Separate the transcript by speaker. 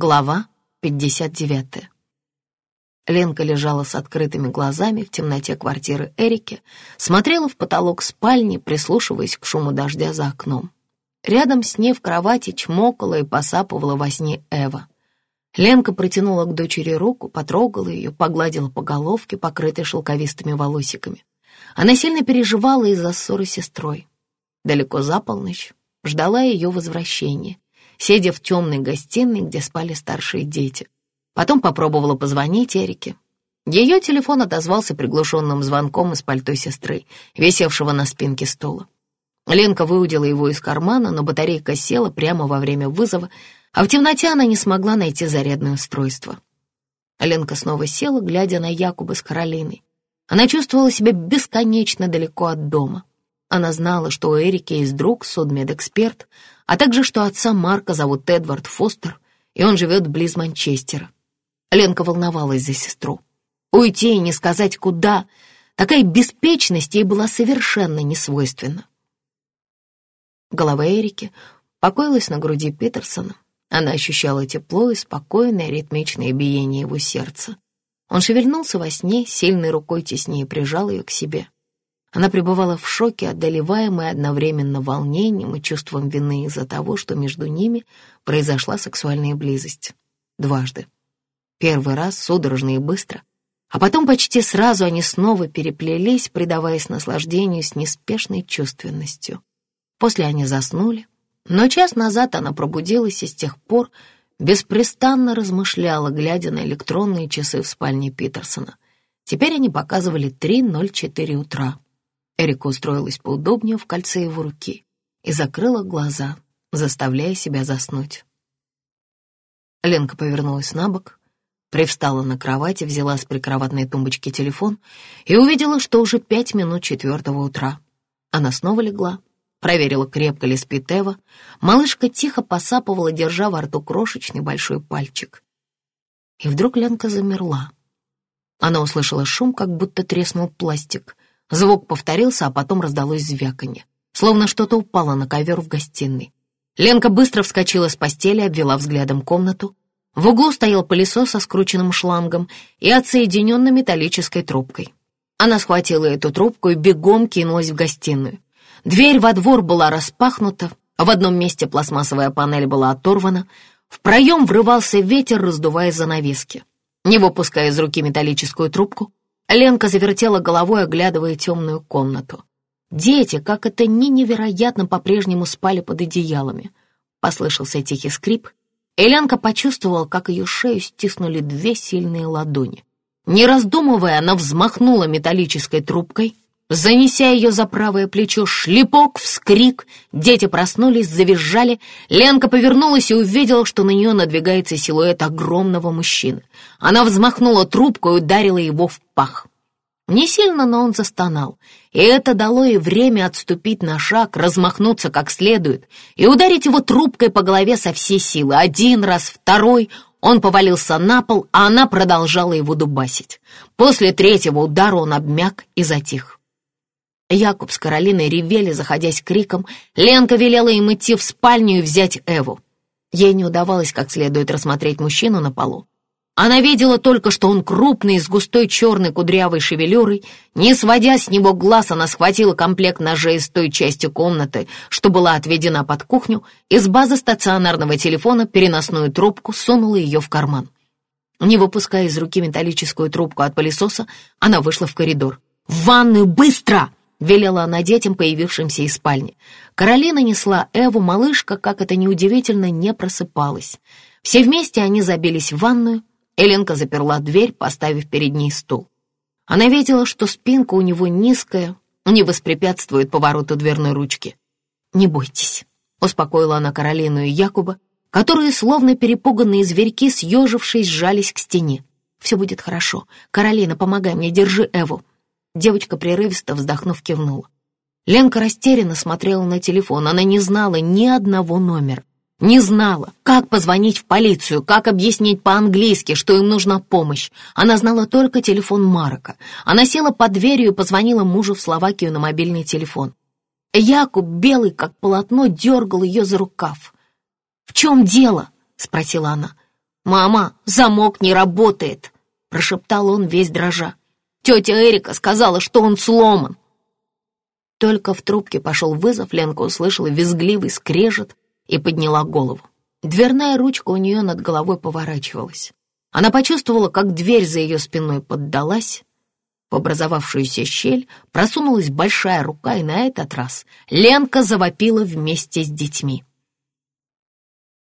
Speaker 1: Глава 59. Ленка лежала с открытыми глазами в темноте квартиры Эрики, смотрела в потолок спальни, прислушиваясь к шуму дождя за окном. Рядом с ней в кровати чмокала и посапывала во сне Эва. Ленка протянула к дочери руку, потрогала ее, погладила по головке, покрытой шелковистыми волосиками. Она сильно переживала из-за ссоры с сестрой. Далеко за полночь ждала ее возвращения — сидя в темной гостиной, где спали старшие дети. Потом попробовала позвонить Эрике. Ее телефон отозвался приглушенным звонком из пальто сестры, висевшего на спинке стула. Ленка выудила его из кармана, но батарейка села прямо во время вызова, а в темноте она не смогла найти зарядное устройство. Ленка снова села, глядя на Якуба с Каролиной. Она чувствовала себя бесконечно далеко от дома. Она знала, что у Эрики есть друг, судмедэксперт, а также, что отца Марка зовут Эдвард Фостер, и он живет близ Манчестера. Ленка волновалась за сестру. Уйти и не сказать куда, такая беспечность ей была совершенно несвойственна. Голова Эрики покоилась на груди Питерсона. Она ощущала тепло и спокойное ритмичное биение его сердца. Он шевельнулся во сне, сильной рукой теснее прижал ее к себе. Она пребывала в шоке, одолеваемой одновременно волнением и чувством вины из-за того, что между ними произошла сексуальная близость. Дважды. Первый раз судорожно и быстро, а потом почти сразу они снова переплелись, предаваясь наслаждению с неспешной чувственностью. После они заснули, но час назад она пробудилась и с тех пор беспрестанно размышляла, глядя на электронные часы в спальне Питерсона. Теперь они показывали 3.04 утра. Эрика устроилась поудобнее в кольце его руки и закрыла глаза, заставляя себя заснуть. Ленка повернулась на бок, привстала на кровати, взяла с прикроватной тумбочки телефон и увидела, что уже пять минут четвертого утра. Она снова легла, проверила, крепко ли спит Эва. Малышка тихо посапывала, держа во рту крошечный большой пальчик. И вдруг Ленка замерла. Она услышала шум, как будто треснул пластик — Звук повторился, а потом раздалось звяканье, словно что-то упало на ковер в гостиной. Ленка быстро вскочила с постели, обвела взглядом комнату. В углу стоял пылесос со скрученным шлангом и отсоединенной металлической трубкой. Она схватила эту трубку и бегом кинулась в гостиную. Дверь во двор была распахнута, в одном месте пластмассовая панель была оторвана, в проем врывался ветер, раздувая занавески. Не выпуская из руки металлическую трубку, Ленка завертела головой, оглядывая темную комнату. Дети, как это ни невероятно, по-прежнему спали под одеялами. Послышался тихий скрип, и Ленка почувствовала, как ее шею стиснули две сильные ладони. Не раздумывая, она взмахнула металлической трубкой, занеся ее за правое плечо, шлепок, вскрик, дети проснулись, завизжали. Ленка повернулась и увидела, что на нее надвигается силуэт огромного мужчины. Она взмахнула трубкой и ударила его в пах. Не сильно, но он застонал, и это дало ей время отступить на шаг, размахнуться как следует и ударить его трубкой по голове со всей силы. Один раз, второй, он повалился на пол, а она продолжала его дубасить. После третьего удара он обмяк и затих. Якуб с Каролиной ревели, заходясь криком. Ленка велела им идти в спальню и взять Эву. Ей не удавалось как следует рассмотреть мужчину на полу. Она видела только, что он крупный, с густой черной кудрявой шевелюрой. Не сводя с него глаз, она схватила комплект ножей из той части комнаты, что была отведена под кухню, из базы стационарного телефона переносную трубку сунула ее в карман. Не выпуская из руки металлическую трубку от пылесоса, она вышла в коридор. «В ванную, быстро!» — велела она детям, появившимся из спальни. Каролина несла Эву, малышка, как это неудивительно, не просыпалась. Все вместе они забились в ванную, Эленка заперла дверь, поставив перед ней стул. Она видела, что спинка у него низкая, не воспрепятствует повороту дверной ручки. «Не бойтесь», — успокоила она Каролину и Якуба, которые, словно перепуганные зверьки, съежившись, сжались к стене. «Все будет хорошо. Каролина, помогай мне, держи Эву». Девочка прерывисто, вздохнув, кивнула. Ленка растерянно смотрела на телефон. Она не знала ни одного номера. Не знала, как позвонить в полицию, как объяснить по-английски, что им нужна помощь. Она знала только телефон Марка. Она села под дверью и позвонила мужу в Словакию на мобильный телефон. Якуб, белый как полотно, дергал ее за рукав. «В чем дело?» — спросила она. «Мама, замок не работает!» — прошептал он весь дрожа. «Тетя Эрика сказала, что он сломан!» Только в трубке пошел вызов, Ленка услышала визгливый скрежет и подняла голову. Дверная ручка у нее над головой поворачивалась. Она почувствовала, как дверь за ее спиной поддалась. В образовавшуюся щель просунулась большая рука, и на этот раз Ленка завопила вместе с детьми.